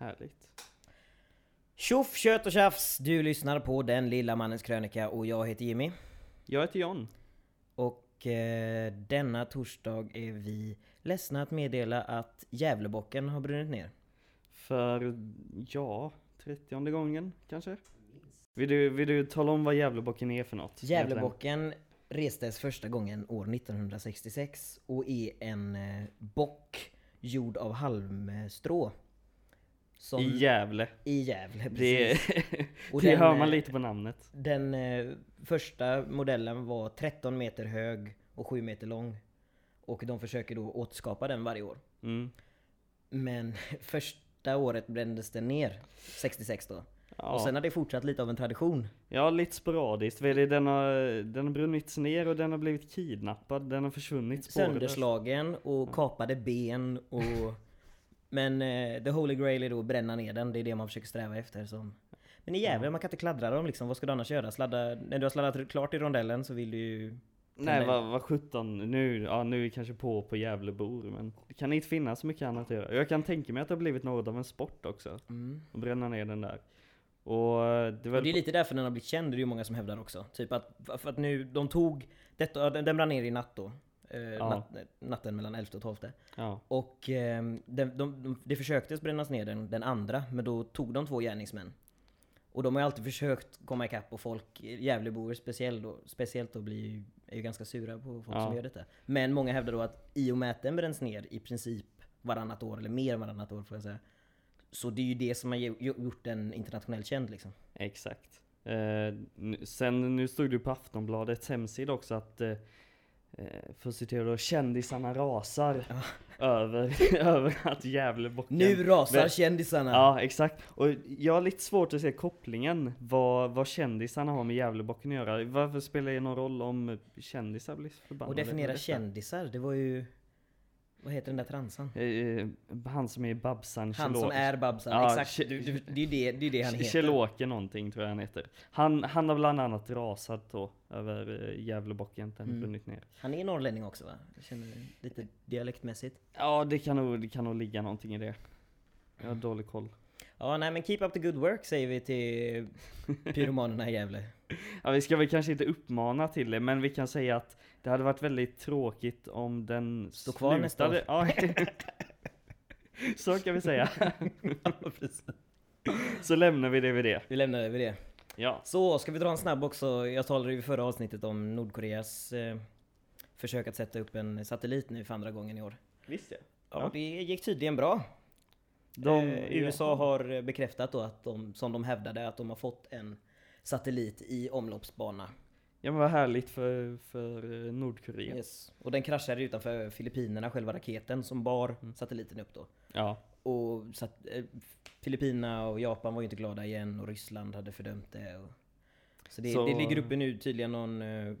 Härligt. Tjoff, kött och tjafs! Du lyssnar på Den lilla mannens krönika och jag heter Jimmy. Jag heter John. Och eh, denna torsdag är vi ledsna att meddela att Gävlebocken har brunnit ner. För, ja, trettionde gången kanske? Vill du, vill du tala om vad Gävlebocken är för något? Gävlebocken restes första gången år 1966 och är en eh, bock gjord av halmstrå. Som, I Gävle. I Gävle, Det, precis. Och det den, hör man eh, lite på namnet. Den eh, första modellen var 13 meter hög och 7 meter lång. Och de försöker då återskapa den varje år. Mm. Men första året brändes den ner, 66 då. Ja. Och sen har det fortsatt lite av en tradition. ja, lite sporadiskt. Det? Den har, den har brunnits ner och den har blivit kidnappad. Den har försvunnit spårlöst. Sönderslagen och kapade ben och... Men eh, the holy grail är då att bränna ner den, det är det man försöker sträva efter som... Men i Gävle, man kan inte kladdra dem liksom, vad ska du annars göra? Sladda, när du har sladdat klart i rondellen så vill du ju... Nej, vad, vad 17, nu, ja, nu är vi kanske på på Gävlebor, men det kan inte finnas så mycket annat att göra. Jag kan tänka mig att det har blivit något av en sport också, Mm. att bränna ner den där. Och eh, det var Och det är lite därför den har blivit känd, det är ju många som hävdar också. Typ att, för att nu, de tog, detta, den brann ner i natt då. Eh, Ja. natt, natten mellan 11 och 12. ja, Och eh, de, de, de, det försöktes brännas ner den, den andra, men då tog de två gärningsmän. Och de har ju alltid försökt komma ikapp och folk, Gävlebor speciellt då, speciellt då blir ju, är ju ganska sura på folk Ja. som gör detta. Men många hävdar då att i och med att den bränns ner i princip varannat år, eller mer än varannat år får jag säga. Så det är ju det som har gjort den internationellt känd liksom. exakt. Eh, nu- sen, nu stod det ju på Aftonbladets hemsida också att, eh, för att citera då, kändisarna rasar över, över att Gävlebocken Nu rasar Men- kändisarna! Ja, exakt. Och jag har lite svårt att se kopplingen, vad, vad kändisarna har med Gävlebocken att göra. Varför spelar det någon roll om kändisar blir förbannade? och definiera kändisar, det var ju... Vad heter den där transan? Eh, Han som är Babsan, Han som Kjell- är Babsan, Ja, exakt. Du, du, det är det, det, är det han heter. Kjell-Åke någonting tror jag han heter. Han, han har bland annat rasat då över eh, Gävlebocken, den Mm. brunnit ner. Han är norrlänning också va? Jag känner lite dialektmässigt. Ja, det kan, nog, det kan nog ligga någonting i det. Jag har dålig koll. Ja, nej men keep up the good work säger vi till pyromanerna i Gävle. Ja, vi ska väl kanske inte uppmana till det, men vi kan säga att det hade varit väldigt tråkigt om den Står kvar nästa år. Ja, så kan vi säga. Så lämnar vi det vid det. Vi lämnar över det. Ja, Så, ska vi dra en snabb också? Jag talade ju i förra avsnittet om Nordkoreas eh, försök att sätta upp en satellit nu för andra gången i år. visst ja. Ja, Ja. det gick tydligen bra. De, eh, USA har bekräftat då att de, som de hävdade, att de har fått en satellit i omloppsbana. Ja men vad härligt för, för eh, Nordkorea. Yes. Och den kraschade utanför Filippinerna, själva raketen som bar Mm. satelliten upp då. Ja, Och så att, eh, Filippinerna och Japan var ju inte glada igen och Ryssland hade fördömt det. Och, så, det, Så- det ligger uppe nu tydligen någon eh, eh,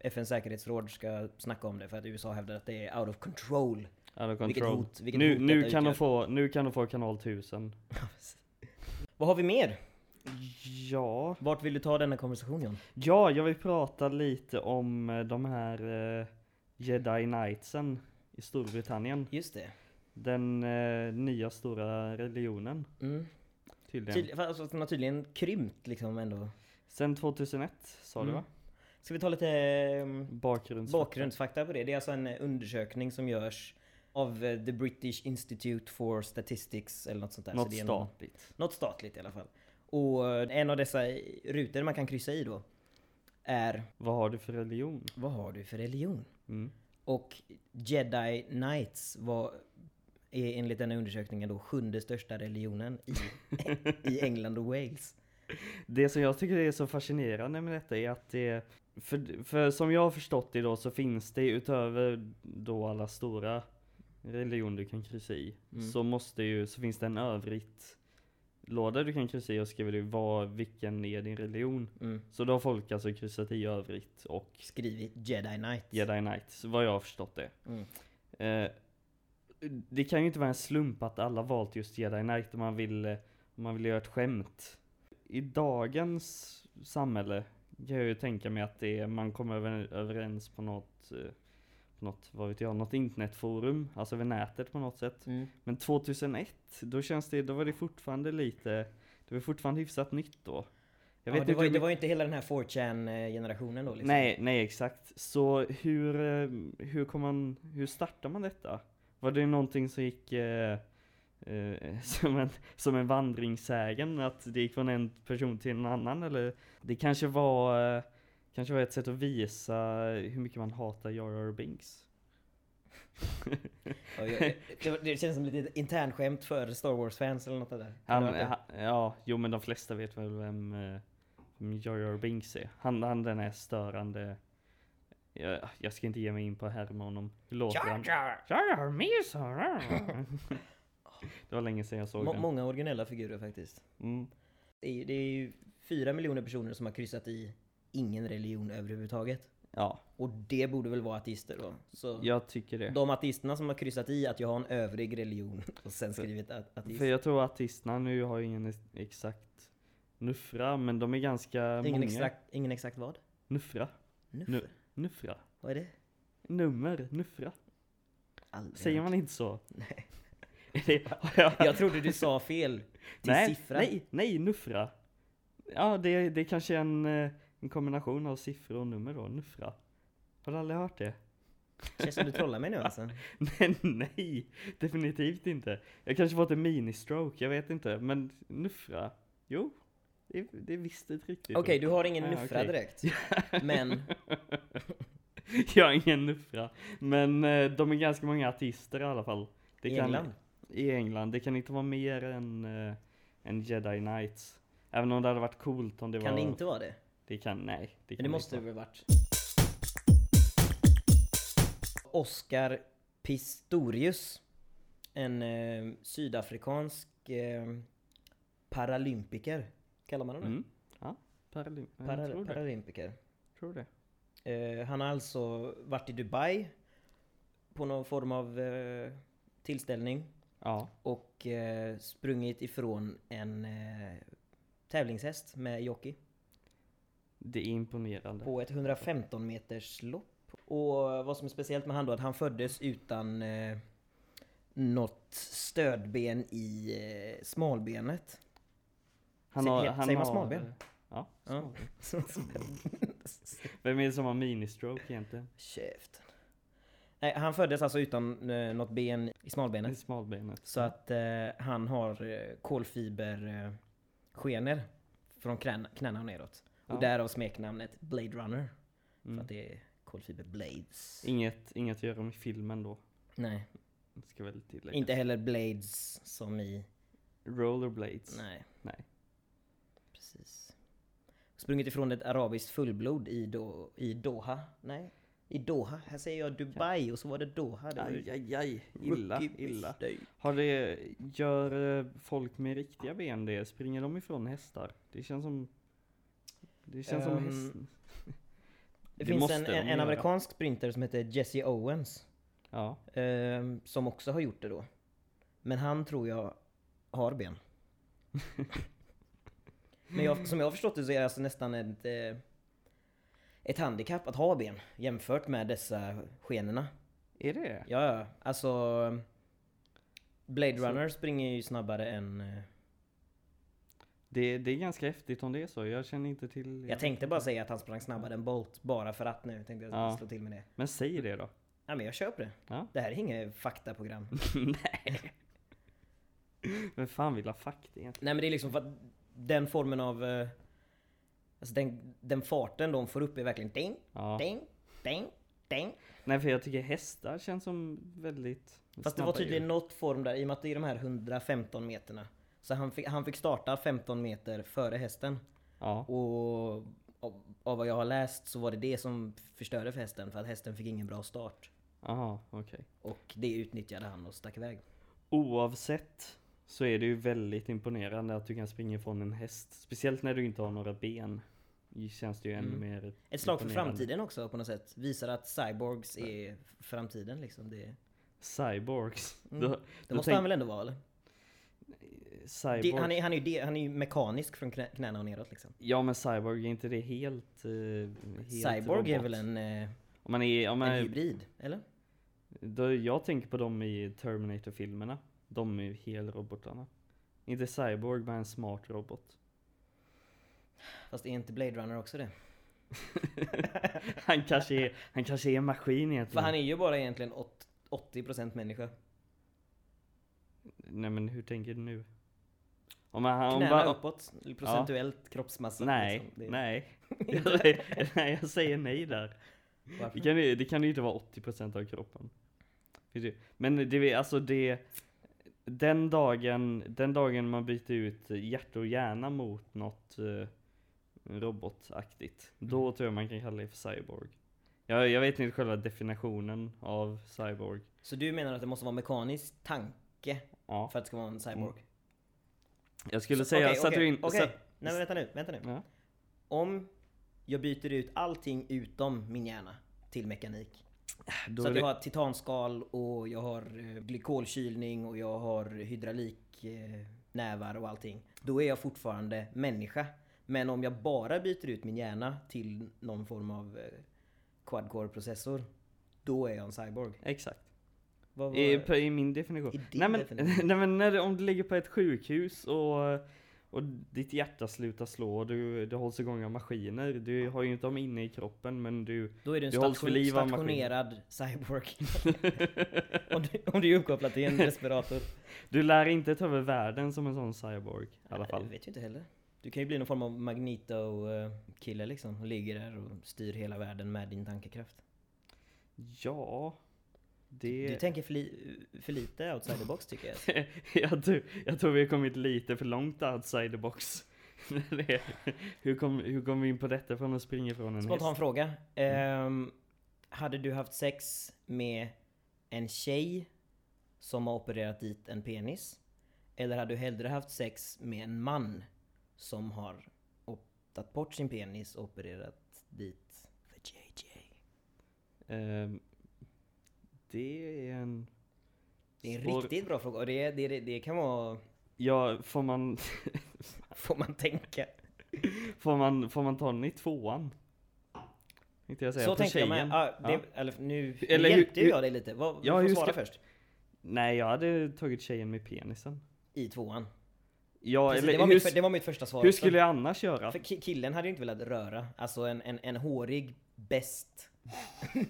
FNs säkerhetsråd ska snacka om det för att USA hävdar att det är out of control. out of Vilket control. hot, vilket nu, hot nu, kan de få, nu kan de få kanal 1000. Vad har vi mer? Ja, Vart vill du ta denna konversation John? ja jag vill prata lite om eh, de här eh, Jedi Knightsen i Storbritannien. Just det. Den eh, nya stora religionen Mm. tydligen. Tydlig, fast alltså, den har tydligen krympt liksom ändå. Sen 2001 sa du Mm. va? Ska vi ta lite eh, Bakgrunds bakgrundsfakta på det? Det är alltså en eh, undersökning som görs av eh, The British Institute for Statistics eller något sånt där. Så Något någon- statligt. Något statligt i alla fall. Och en av dessa rutor man kan kryssa i då är Vad har du för religion? Vad har du för religion? Mm. Och Jedi Knights var är enligt denna undersökningen då sjunde största religionen i, i England och Wales. Det som jag tycker är så fascinerande med detta är att det för, för som jag har förstått det då så finns det utöver då alla stora religioner du kan kryssa i Mm. så måste ju, så finns det en övrigt låda du kan kryssa i och skriver du vad, vilken är din religion. Mm. Så då har folk alltså kryssat i övrigt och Skrivit Jedi Knights. Jedi Knight, vad jag har förstått det. Mm. Eh, det kan ju inte vara en slump att alla valt just Jedi Knight om man vill, om man vill göra ett skämt. I dagens samhälle kan jag ju tänka mig att det är, man kommer över, överens på något, eh, på något, vad vet jag, något internetforum, alltså över nätet på något sätt. Mm. Men 2001, då känns det, då var det fortfarande lite, det var fortfarande hyfsat nytt då. Jag ja, det, var, det var ju inte hela den här 4chan-generationen då liksom. Nej, nej exakt. Så hur, eh, hur kom man, hur startar man detta? Var det någonting som gick eh, eh, som, en, som en vandringssägen, att det gick från en person till en annan eller? Det kanske var, eh, kanske var ett sätt att visa hur mycket man hatar Jar Binks. Det, känns som lite internskämt för Star Wars-fans eller något där. Han, det vara det? ha, ja, jo men de flesta vet väl vem, eh, vem Jar Jar Binks är. Han, han den är störande. Jag, jag ska inte ge mig in på att härma honom. Hur låter han? Jar! Jar Jar Binks! Det var länge sedan jag såg Må, den. många originella figurer faktiskt. Mm. Det är, det är ju fyra miljoner personer som har kryssat i ingen religion överhuvudtaget. Ja, Och det borde väl vara ateister då? Så jag tycker det. de ateisterna som har kryssat i att jag har en övrig religion och sen skrivit ateist. För jag tror att artisterna nu har ingen ex- exakt nuffra, men de är ganska Ingen många. exakt, ingen exakt vad? Nuffra. Nuffer? Nu- Nuffra. Vad är det? Nummer, nuffra. Aldrig Säger man inte så? Nej. Är jag, Jag trodde du sa fel. Till nej, siffra. nej, nej, nuffra. Ja, det, det är kanske en, eh, en kombination av siffror och nummer då, nuffra. Har du aldrig hört det? Känns som du trollar mig nu alltså. Nej, nej, definitivt inte. Jag kanske fått en mini-stroke, jag vet inte. Men nuffra, jo, det, det är visst ett riktigt Okej, ord. du har ingen Ja, nuffra okej. direkt. Men Jag har ingen nuffra. Men eh, de är ganska många artister i alla fall. Det i kan, England? I England. Det kan inte vara mer än, eh, än Jedi Knights. Även om det hade varit coolt om det Kan var... det inte vara det? Det kan, nej. Det, kan Men det måste det väl varit? Oscar Pistorius. En eh, sydafrikansk eh, paralympiker. Kallar man honom Mm. Ja, Paralym- Para, tror det. paralympiker. Tror det. Eh, han har alltså varit i Dubai på någon form av eh, tillställning Ja. och eh, sprungit ifrån en eh, tävlingshäst med jockey Det är imponerande. på ett 115 meters lopp. Och vad som är speciellt med han då, att han föddes utan eh, något stödben i eh, smalbenet. Han har, he- han säger man har, smalben? Ja, Ja. smalben. Vem är det som har mini-stroke egentligen? Käften. Nej, han föddes alltså utan eh, något ben i Det är smalbenet. smalbenet. Så att eh, han har eh, kolfiberskenor eh, från knäna, knäna och neråt. Ja. Och därav smeknamnet Blade Runner. För Mm. att det är kolfiber blades. Inget, inget att göra med filmen då. Nej, Ska väl tillägga. inte heller blades som i... Rollerblades. Nej. Nej. Precis. Sprungit ifrån ett arabiskt fullblod i, Do, i Doha. Nej, i Doha. Här säger jag Dubai och så var det Doha. Det Aj, aj, aj. Illa, illa. Har det, gör eh, folk med riktiga ben det? Springer de ifrån hästar? Det känns som... Det känns som Ehm, häst... Det, Det finns en, de en, en amerikansk sprinter som heter Jesse Owens. Ja. ehm, som också har gjort det då. Men han tror jag har ben. Men jag, som jag har förstått det så är det alltså nästan ett, eh, ett handikapp att ha ben jämfört med dessa skenorna. Är det Ja, ja. Alltså... Blade Så- Runner springer ju snabbare än... det? Det är ganska häftigt om det är så. Jag känner inte till... Jag tänkte bara säga att han sprang snabbare än Bolt bara för att nu. Tänkte jag Ja. slå till med det. Men säg det då. Ja men jag köper det. Ja. Det här är inget faktaprogram. Nej. Vem fan vill ha fakta egentligen? Nej men det är liksom för att den formen av... eh, Alltså den, den farten de får upp är verkligen ding, Ja. ding, ding, ding. Nej för jag tycker hästar känns som väldigt Fast det var tydligen djur. något form där, i och med att det är de här 115 meterna. Så han fick, han fick starta 15 meter före hästen. Ja. Och av, av vad jag har läst så var det det som förstörde för hästen. För att hästen fick ingen bra start. Aha, okej. Och det utnyttjade han och stack iväg. Oavsett så är det ju väldigt imponerande att du kan springa ifrån en häst. Speciellt när du inte har några ben. Det känns det ju ännu Mm. mer Ett slag för framtiden också på något sätt. Visar att cyborgs är framtiden liksom. Det, Cyborgs. Mm. Då, det måste tänk- han väl ändå vara eller? Cyborg. Det, han, är, han, är ju han är ju mekanisk från knä, knäna och neråt liksom. Ja men Cyborg, är inte det helt... eh, helt Cyborg är robot? väl en, eh, Om man är... Om man en är hybrid? Eller? Då jag tänker på dem i Terminator-filmerna. De är helrobotarna. Inte Cyborg, bara en smart robot. Fast är inte Blade Runner också det? han, kanske är, han kanske är en maskin egentligen. För han är ju bara egentligen åt- 80% människa. Nej men hur tänker du nu? Om om Knäna bara, uppåt, procentuellt kroppsmassa. Nej, liksom. Det- nej. jag. Jag säger nej där. Varför? Det kan, ju- det kan ju inte vara 80% av kroppen. Men det är alltså det... Den dagen, den dagen man byter ut hjärta och hjärna mot något eh, robotaktigt. Då Mm. tror jag man kan kalla det för cyborg. Jag, jag vet inte själva definitionen av cyborg. Så du menar att det måste vara mekanisk tanke Ja. för att det ska vara en cyborg? Jag skulle säga, okej, satte du okej, in... Okej, satt- nej men vänta nu, vänta nu. Ja. Om jag byter ut allting utom min hjärna till mekanik. Då så att jag har titanskal och jag har eh, glykolkylning och jag har hydraulik eh, nävar och allting. Då är jag fortfarande människa. Men om jag bara byter ut min hjärna till någon form av eh, quad-core processor. Då är jag en cyborg. Exakt. Vad, I, vad, på, I min definition. I nej, men, definition. nej men när, om du ligger på ett sjukhus och, och ditt hjärta slutar slå och du, du hålls igång av maskiner. Du har ju inte dem inne i kroppen men du... då är du en du station, stationerad cyborg. om, du, om du är uppkopplad till en respirator. Du lär inte ta över världen som en sån cyborg i alla Nej, fall. Jag vet ju inte heller. Du kan ju bli någon form av Magneto-kille liksom. Och ligger där och styr hela världen med din tankekraft. Ja... Det... Du tänker för, li för lite outside the box tycker jag. jag, tror, jag tror vi har kommit lite för långt outside the box. Hur, kom, hur kom vi in på detta från att springa från en Spontan häst? fråga. Ehm, hade du haft sex med en tjej som har opererat dit en penis? Eller hade du hellre haft sex med en man som har tagit bort sin penis och opererat dit för JJ? Ehm, det är en... Det är en svår- riktigt bra fråga och det, det, det, det kan vara... Ja, får man, Får man tänka. får man, får man ta den i tvåan? Tänkte jag säga, Så tänkte jag med. Ah, det, Ja. Eller nu, Eller hjälpte hur- jag dig lite. Vad, Ja, du får svara ska- först. Nej, jag hade tagit tjejen med penisen. I tvåan. Ja, Precis, eller det, var hur, mitt, det var mitt första svar hur skulle jag annars göra? För ki- killen hade ju inte velat röra. Alltså en, en, en hårig bäst.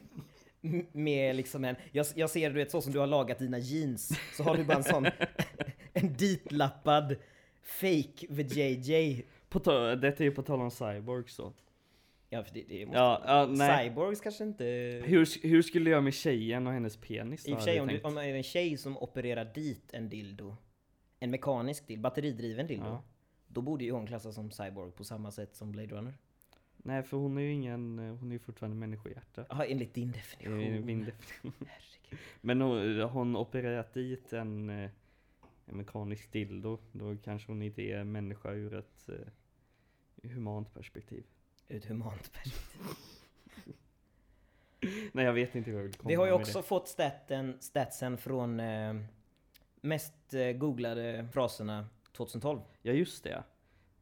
Med liksom en, jag, jag ser du vet så som du har lagat dina jeans. Så har du bara en sån, en ditlappad fake VJJ. På ta, detta är ju på tal om cyborg så. Ja, för det, det måste, Ja, ja, nej. Cyborgs kanske inte... Hur, hur skulle jag med tjejen och hennes penis I och för sig om, du, om det är en tjej som opererar dit en dildo. En mekanisk dildo, batteridriven dildo. Ja. Då borde ju hon klassas som cyborg på samma sätt som Blade Runner. Nej, för hon är ju ingen, eh, hon är ju fortfarande människohjärta. Jaha, enligt din definition. är min definition. Herregud. Men hon, hon opererat dit en, eh, en mekanisk dildo, då kanske hon inte är människa ur ett eh, humant perspektiv. Ur ett humant perspektiv. Nej, jag vet inte hur jag vill komma Vi har ju också fått staten, statsen från eh, mest eh, googlade fraserna 2012. det. Ja, just det.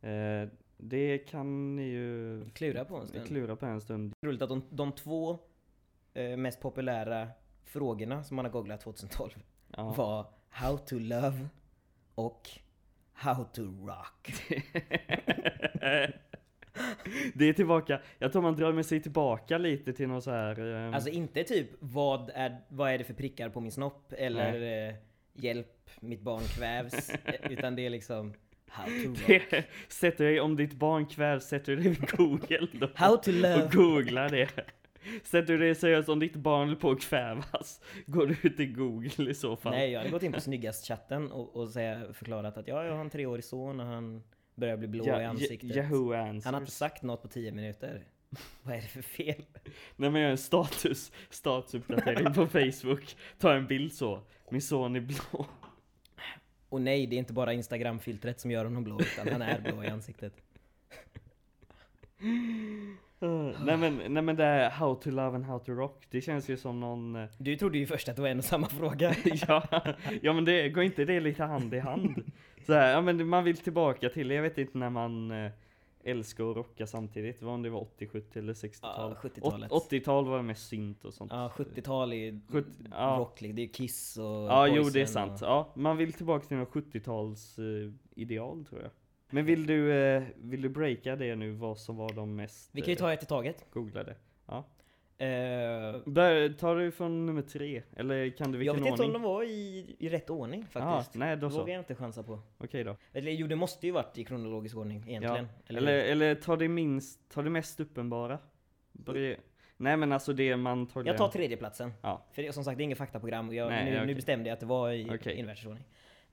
Eh, det kan ni ju Klura på en stund. klura på en stund. Roligt att de, de två eh, mest populära frågorna som man har googlat 2012 Ja. var How to love och How to rock. det är tillbaka, jag tror man drar med sig tillbaka lite till någon så här. ehm, Alltså inte typ vad är, vad är det för prickar på min snopp eller eh, hjälp mitt barn kvävs. eh, utan det är liksom How to det, sätter dig om ditt barn kvävs, sätter du dig vid google då. How to och love. googlar det. Sätter du dig seriöst om ditt barn på att kvävas, går du ut i google i så fall. Nej, jag hade gått in på snyggast-chatten och, och säga, förklarat att ja, jag har en treårig son och han börjar bli blå Ja- i ansiktet. Yahoo Answers. Han har inte sagt något på 10 minuter. Vad är det för fel? Nej men jag gör en status, statusuppdatering på Facebook. Ta en bild så. Min son är blå. Och nej, det är inte bara Instagram-filtret som gör honom blå, utan han är blå i ansiktet. Uh, nej men, nej men det är How to love and how to rock. Det känns ju som någon... eh, Du trodde ju först att det var en och samma fråga. ja, ja men det, går inte det lite hand i hand? Så här, ja men man vill tillbaka till, jag vet inte när man eh, älska att rocka samtidigt. Vad om det var 80, 70 eller 60-tal? Ja, 70-talet. 80-tal var mest synt och sånt. Ja, 70-tal är ju 70 ja. rocklig. Det är Kiss och Ja, jo det är sant. Och... Ja, man vill tillbaka till något 70-tals eh, ideal tror jag. Men vill du, eh, vill du breaka det nu, vad som var de mest Vi kan ju ta ett i taget. eh, googlade? Ja. Eh, tar du från nummer tre? Eller kan du jag vilken vet inte om ordning? de var i, i rätt ordning Ja, faktiskt. nej det då så. vågar jag inte chansa på. Okej då. Eller jo, det måste ju varit i kronologisk ordning egentligen. Eller, eller, eller ta det minst, ta det mest uppenbara. Börja- Nej men alltså det man tar jag tar tredjeplatsen. Ja. För det, som sagt, det är inget faktaprogram. Jag, Nej, nu, okej. nu bestämde jag att det var i Okej. invärtes ordning.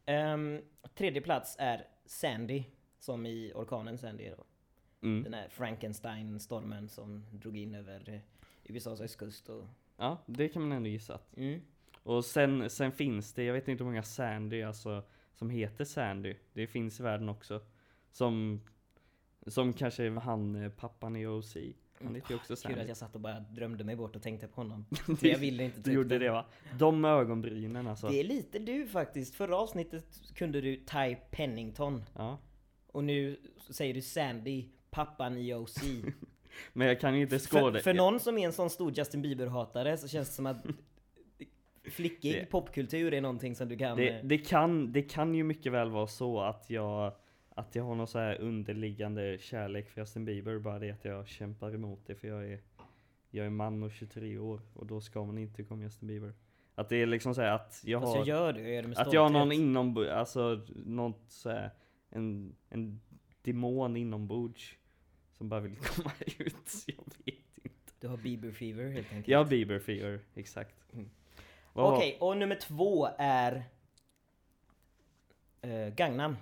Ehm, tredje plats är Sandy. Som i orkanen Sandy då. Mm. Den här Frankenstein-stormen som drog in över USAs östkust och... Ja, det kan man ändå gissa. att- Mm. Och sen, sen finns det, jag vet inte hur många Sandy alltså, som heter Sandy. Det finns i världen också. Som, som kanske han eh, pappan i OC. Han heter ju också Kul Sandy. att jag satt och bara drömde mig bort och tänkte på honom. Men jag ville inte Du gjorde det va? De ögonbrynen alltså. Det är lite du faktiskt. Förra avsnittet kunde du Ty Pennington. Ja. Och nu säger du Sandy, pappan i OC. Men jag kan ju inte för, skåda. för någon som är en sån stor Justin Bieber-hatare så känns det som att flickig Det- popkultur är någonting som du kan... Det, eh, det, kan, det kan ju mycket väl vara så att jag att jag har någon så här underliggande kärlek för Justin Bieber, bara det att jag kämpar emot det för jag är Jag är man och 23 år och då ska man inte om Justin Bieber. Att det är liksom så att jag Fast har jag gör det, jag gör det med Att jag har någon inom, alltså något så här, en, en demon inombords Som bara vill komma ut, jag vet inte. Du har Bieber fever helt enkelt. Jag har Bieber fever, exakt. Mm. Okej, och nummer två är uh, Gangnam.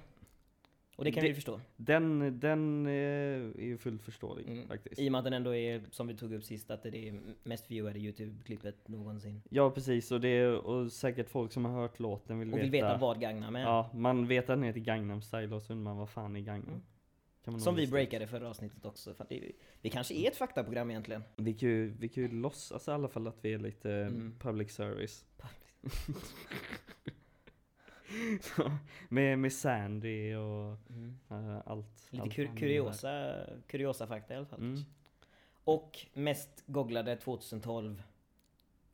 Och det kan Det- vi förstå. Den, den eh, är ju fullt förståelig Mm. faktiskt. I och med att den ändå är, som vi tog upp sist, att det är mest viewade YouTube-klippet någonsin. Ja precis, och det är och säkert folk som har hört låten vill Och veta vill veta vad Gangnam är. Ja, man vet att den heter Gangnam style och så undrar man vad fan är Gangnam? Mm. Som vi breakade förra avsnittet också. För det, vi kanske är ett faktaprogram egentligen. Vi kan ju, vi kan ju låtsas i alla fall att vi är lite Mm. public service. Så, med, med Sandy och eh, allt. Lite allt kur, kuriosa, kuriosa fakta i alla fall. Mm. Och mest googlade 2012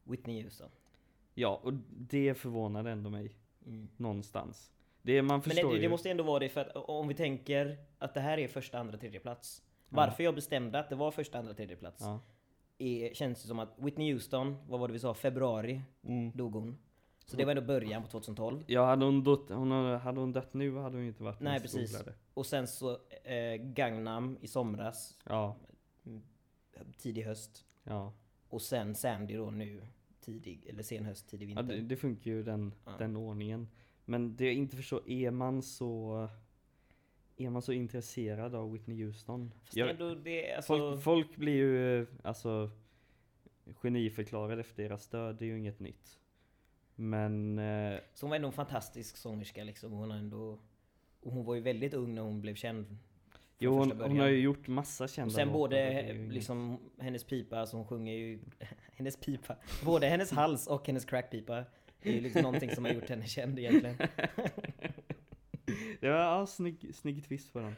Whitney Houston. Ja, och det förvånade ändå mig Mm. någonstans. Det man Men förstår det, det ju. måste ändå vara det för att om vi tänker att det här är första, andra, tredje plats. Varför jag bestämde att det var första, andra, tredje plats. Ja. Är, känns det som att Whitney Houston, vad var det vi sa, februari Mm. dog hon. Så det var ändå början på 2012. Ja, hade hon, dött, hon, hade hon dött nu hade hon inte varit Nej, precis. googlade. Och sen så eh, Gangnam i somras, Ja, tidig höst. ja. Och sen Sandy då nu, tidig, eller sen höst, tidig ja vinter. det, det funkar ju den, Ja. den ordningen. Men det jag inte förstår, är man så... Är man så intresserad av Whitney Houston? Fast Jag- det är ändå det, alltså, folk, folk blir ju alltså geniförklarade efter deras död, det är ju inget nytt. Men... Eh, Så hon var ändå en fantastisk sångerska liksom. Hon ändå... Och hon var ju väldigt ung när hon blev känd. jo, hon, hon har ju gjort massa Och kända sen låtar, både inget- liksom hennes pipa, alltså hon sjunger ju... hennes pipa. Både hennes hals och hennes crackpipa. Det är ju liksom någonting som har gjort henne känd egentligen. Det var ja, snygg, snygg twist på den.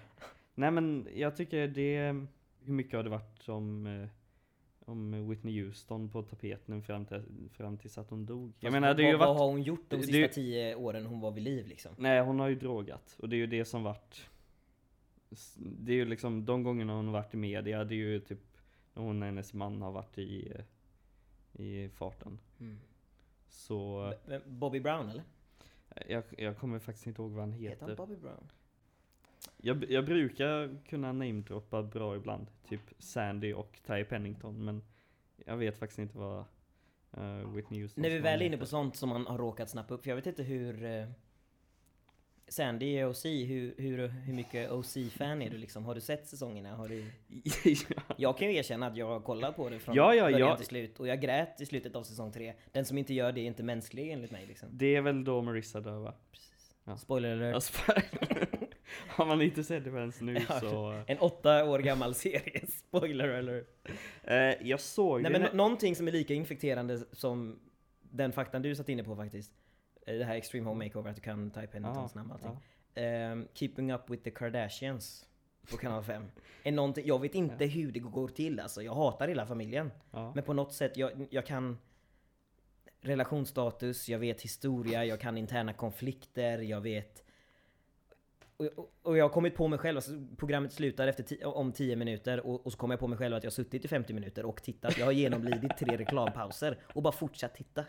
Nej men jag tycker det... Hur mycket har det varit om, eh, om Whitney Houston på tapeten fram, till, fram tills att hon dog? Jag Fast menar vad, det har ju vad varit... har hon gjort de det- sista det- tio åren hon var vid liv liksom? Nej hon har ju drogat och det är ju det som varit... Det är ju liksom de gångerna hon varit i media, det är ju typ när hon och hennes man har varit i, eh, i farten. Så Bobby Brown eller? jag, jag kommer faktiskt inte ihåg vad han Heter han heter. Bobby Brown? Jag, jag brukar kunna namedroppa bra ibland, typ Sandy och Ty Pennington, men jag vet faktiskt inte vad uh, Whitney Houston När vi väl är han inne på sånt som man har råkat snappa upp, för jag vet inte hur... Sandy är OC, hur, hur, hur mycket OC-fan är du liksom? Har du sett säsongerna? Har du... ja. Jag kan ju erkänna att jag har kollat på det från Ja, ja, början ja. till slut och jag grät i slutet av säsong tre. Den som inte gör det är inte mänsklig enligt mig liksom. Det är väl då Marissa dör va? Ja. Spoiler alert. Har man inte sett det förrän nu Ja. så... En åtta år gammal serie, spoiler alert. Eh, jag såg Nej det men någonting som är lika infekterande som den faktan du satt inne på faktiskt. Eh, Det här Extreme Home Makeover, att du kan type Penningtons namn och allting. ja. Ehm, Keeping Up With The Kardashians. på kanal 5. Är någonting, jag vet inte hur det går till alltså. Jag hatar hela familjen. Ja. Men på något sätt, jag, jag kan relationsstatus, jag vet historia, jag kan interna konflikter, jag vet... Och, och, och jag har kommit på mig själv, alltså programmet slutar efter ti, om 10 minuter och, och så kommer jag på mig själv att jag har suttit i 50 minuter och tittat. Jag har genomlidit tre reklampauser och bara fortsatt titta.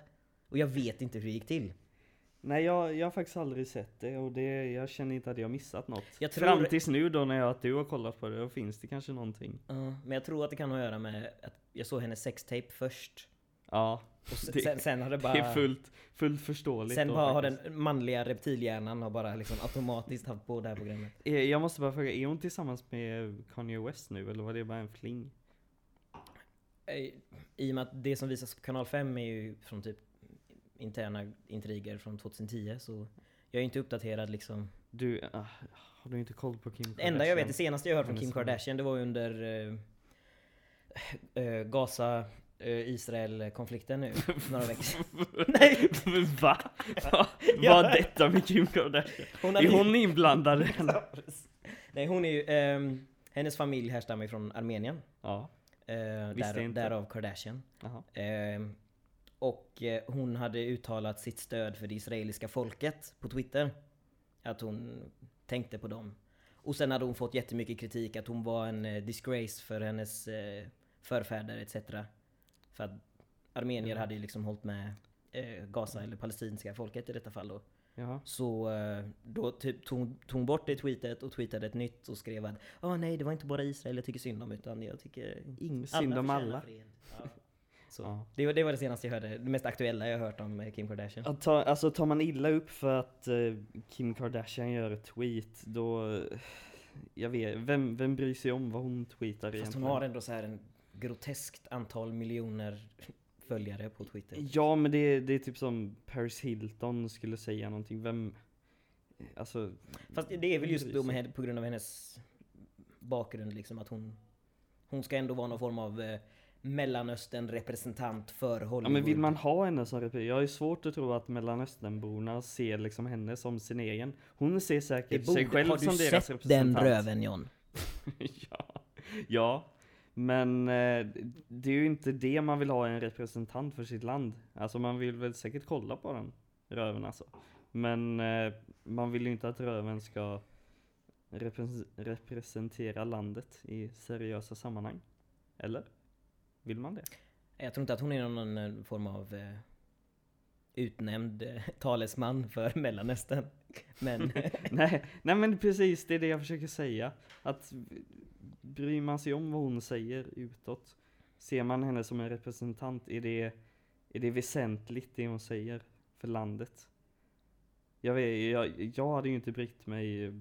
Och jag vet inte hur det gick till. Nej jag, jag har faktiskt aldrig sett det och det, jag känner inte att jag missat något. Jag tror- Fram tills nu då när jag, att du har kollat på det, då finns det kanske någonting. Ja, men jag tror att det kan ha att göra med att jag såg hennes sextape först. Ja, Och sen, Det- sen, sen har det bara... det är fullt, fullt förståeligt. Sen då bara har den manliga reptilhjärnan har bara liksom automatiskt haft på det här programmet. Eh, Jag måste bara fråga, är hon tillsammans med Kanye West nu eller var det bara en fling? Eh, I och med att det som visas på kanal 5 är ju från typ interna intriger från 2010 så jag är inte uppdaterad liksom. Du, ah, har du inte koll på Kim Det enda jag vet, det Kardashian? senaste jag hört från Kim. Kardashian det var under eh, eh, Gaza eh, Israel konflikten nu några veckor. Nej! Va? Va? Var detta med Kim Kardashian? Hon Är hon inblandad? Nej hon är ju, ehm, hennes familj härstammar ju från Armenien. ja, Visste där, därav Kardashian. jaha. Och eh, hon hade uttalat sitt stöd för det israeliska folket på Twitter. Att hon tänkte på dem. Och sen hade hon fått jättemycket kritik att hon var en eh, disgrace för hennes eh, förfäder etc. För att armenier hade ju liksom hållit med Gaza eller palestinska folket i detta fall då. Jaha. Så då typ tog, tog hon bort det tweetet och tweetade ett nytt och skrev att Åh nej, det var inte bara Israel jag tycker synd om utan jag tycker ing, Synd om alla." fred." Ja. Så. Ja. Det, var, det var det senaste jag hörde, det mest aktuella jag hört om eh, Kim Kardashian. Att ta, alltså tar man illa upp för att eh, Kim Kardashian gör ett tweet, då... eh, Jag vet, vem, vem bryr sig om vad hon tweetar Fast hon egentligen? har ändå så här en groteskt antal miljoner följare på Twitter. Ja men det, det är typ som Paris Hilton skulle säga någonting, vem... Alltså... Fast det är väl just då med, henne- på grund av hennes bakgrund liksom att hon Hon ska ändå vara någon form av eh, Mellanöstern-representant för Hollywood. Ja men vill man ha henne som representant? Jag har ju svårt att tro att Mellanösternborna ser liksom henne som sin egen. Hon ser säkert sig själv har du som deras sett den representant. röven John? ja. ja, men eh, det är ju inte det man vill ha en representant för sitt land. Alltså man vill väl säkert kolla på den röven alltså. Men eh, man vill ju inte att röven ska repres- representera landet i seriösa sammanhang. Eller? Vill man det? Jag tror inte att hon är någon form av eh, utnämnd eh, talesman för Mellanöstern. Men nej, nej men precis, det är det jag försöker säga. Att bryr man sig om vad hon säger utåt? Ser man henne som en representant? Är det, är det väsentligt det hon säger för landet? Jag, vet, jag, jag hade ju inte brytt mig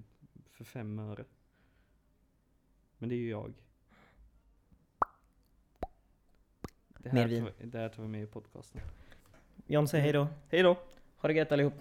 för fem öre. Men det är ju jag. Det Mer vin. tar, det här tar vi med i podcasten. John säger hej då. Hej då! Ha det gött allihop.